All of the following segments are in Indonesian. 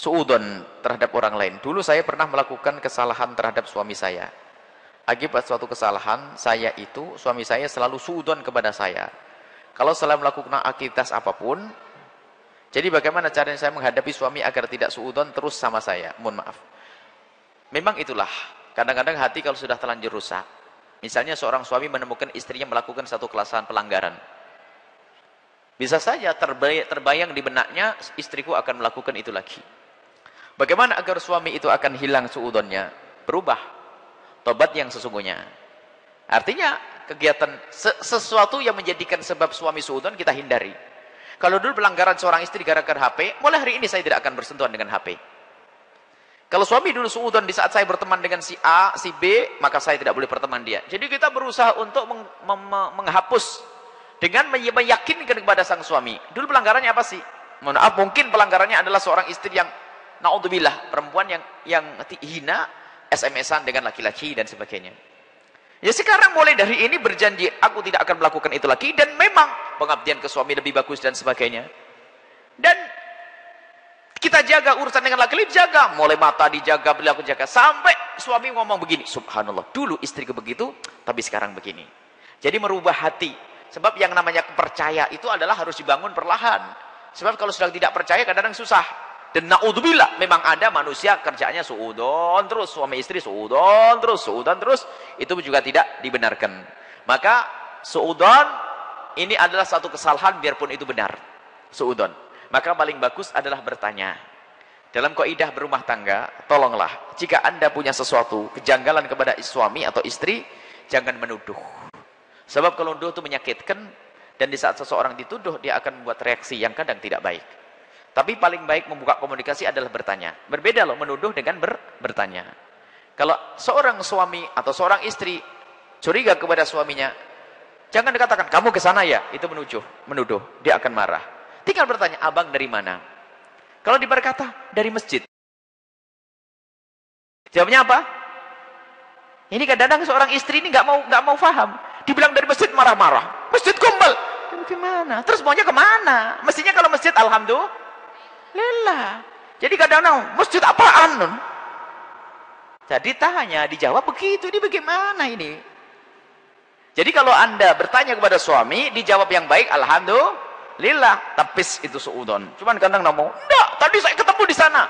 suudon terhadap orang lain. Dulu saya pernah melakukan kesalahan terhadap suami saya. Akibat suatu kesalahan, saya itu, suami saya selalu suudon kepada saya. Kalau selalu melakukan aktivitas apa pun, jadi bagaimana caranya saya menghadapi suami agar tidak suudon terus sama saya? Mohon maaf. Memang itulah, kadang-kadang hati kalau sudah terlanjur rusak. Misalnya seorang suami menemukan istrinya melakukan satu kesalahan pelanggaran. Bisa saja terbayang di benaknya, istriku akan melakukan itu lagi. Bagaimana agar suami itu akan hilang suudonnya? Berubah. Tobat yang sesungguhnya. Artinya, kegiatan sesuatu yang menjadikan sebab suami suudon kita hindari. Kalau dulu pelanggaran seorang istri gara-gara HP, mulai hari ini saya tidak akan bersentuhan dengan HP. Kalau suami dulu suudon di saat saya berteman dengan si A, si B, maka saya tidak boleh berteman dia. Jadi kita berusaha untuk meng menghapus dengan meyakinkan kepada sang suami. Dulu pelanggarannya apa sih? Mohon maaf, mungkin pelanggarannya adalah seorang istri yang naudzubillah perempuan yang yang hina SMS-an dengan laki-laki dan sebagainya. Ya sekarang mulai dari ini berjanji aku tidak akan melakukan itu lagi dan memang pengabdian ke suami lebih bagus dan sebagainya. Dan kita jaga urusan dengan laki-laki jaga, mulai mata dijaga, aku jaga sampai suami ngomong begini, subhanallah, dulu istriku begitu, tapi sekarang begini. Jadi merubah hati. Sebab yang namanya percaya itu adalah harus dibangun perlahan. Sebab kalau sudah tidak percaya kadang-kadang susah. Dan naudzubillah memang ada manusia kerjanya suudon terus suami istri suudon terus suudon terus itu juga tidak dibenarkan. Maka suudon ini adalah satu kesalahan biarpun itu benar. Suudon. Maka paling bagus adalah bertanya. Dalam kaidah berumah tangga, tolonglah jika Anda punya sesuatu kejanggalan kepada suami atau istri, jangan menuduh. Sebab kalau menuduh itu menyakitkan dan di saat seseorang dituduh dia akan membuat reaksi yang kadang tidak baik. Tapi paling baik membuka komunikasi adalah bertanya. Berbeda loh menuduh dengan ber, bertanya. Kalau seorang suami atau seorang istri curiga kepada suaminya, jangan dikatakan kamu ke sana ya, itu menuduh, menuduh, dia akan marah. Tinggal bertanya, "Abang dari mana?" Kalau berkata, "Dari masjid." Jawabnya apa? Ini kadang-kadang seorang istri ini nggak mau nggak mau paham. Dibilang dari masjid marah-marah. Masjid kumpul. Gimana? Terus maunya ke mana? Mestinya kalau masjid, alhamdulillah, Lelah. Jadi kadang-kadang masjid apaan? Nun? Jadi tanya, dijawab begitu. Ini bagaimana ini? Jadi kalau anda bertanya kepada suami, dijawab yang baik, Alhamdulillah. Tapis itu suudon. Cuman kadang ngomong, enggak, tadi saya ketemu di sana.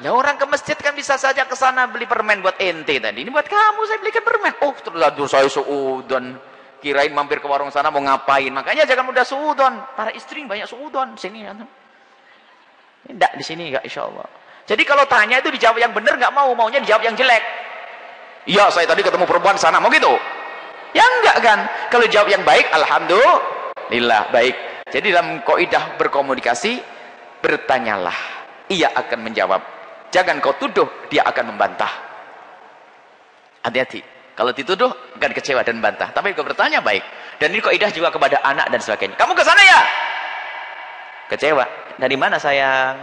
Ya orang ke masjid kan bisa saja ke sana beli permen buat ente tadi. Ini buat kamu saya belikan permen. Oh, terlalu saya suudon. Kirain mampir ke warung sana mau ngapain. Makanya jangan mudah suudon. Para istri banyak suudon. Sini ya. Tidak di sini enggak insya Allah. Jadi kalau tanya itu dijawab yang benar nggak mau, maunya dijawab yang jelek. Iya, saya tadi ketemu perempuan sana, mau gitu? Ya enggak kan? Kalau jawab yang baik, alhamdulillah baik. Jadi dalam kaidah berkomunikasi, bertanyalah. Ia akan menjawab. Jangan kau tuduh, dia akan membantah. Hati-hati. Kalau dituduh, akan kecewa dan bantah. Tapi kalau bertanya baik. Dan ini kaidah juga kepada anak dan sebagainya. Kamu ke sana ya? Kecewa. Dari mana sayang?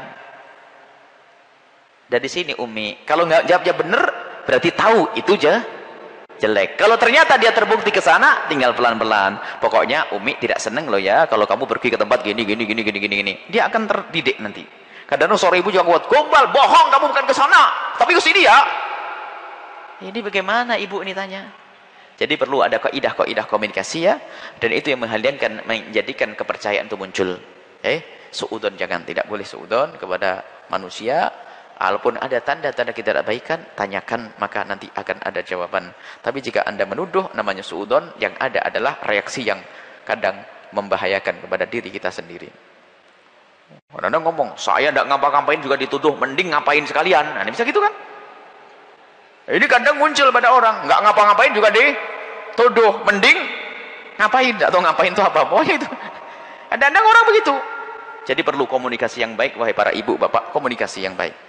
Dari sini Umi. Kalau nggak jawabnya benar, berarti tahu itu aja jelek. Kalau ternyata dia terbukti ke sana, tinggal pelan-pelan. Pokoknya Umi tidak seneng loh ya kalau kamu pergi ke tempat gini gini gini gini gini gini. Dia akan terdidik nanti. Kadang sore ibu juga buat gombal, bohong kamu bukan ke sana, tapi ke sini ya. Ini bagaimana ibu ini tanya? Jadi perlu ada kaidah-kaidah komunikasi ya, dan itu yang menghadirkan menjadikan kepercayaan itu muncul. Eh, suudon jangan tidak boleh suudon kepada manusia. Walaupun ada tanda-tanda ketidakbaikan tanyakan maka nanti akan ada jawaban. Tapi jika anda menuduh namanya suudon yang ada adalah reaksi yang kadang membahayakan kepada diri kita sendiri. Kadang ngomong saya tidak ngapa-ngapain juga dituduh mending ngapain sekalian? Nah ini bisa gitu kan? Ini kadang muncul pada orang nggak ngapa-ngapain juga dituduh mending ngapain? Atau ngapain itu apa? Pokoknya itu. Kadang-kadang orang begitu jadi perlu komunikasi yang baik wahai para ibu bapak, komunikasi yang baik.